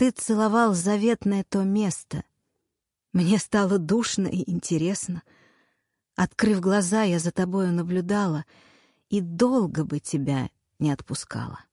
ты целовал заветное то место. Мне стало душно и интересно. Открыв глаза, я за тобою наблюдала и долго бы тебя не отпускала.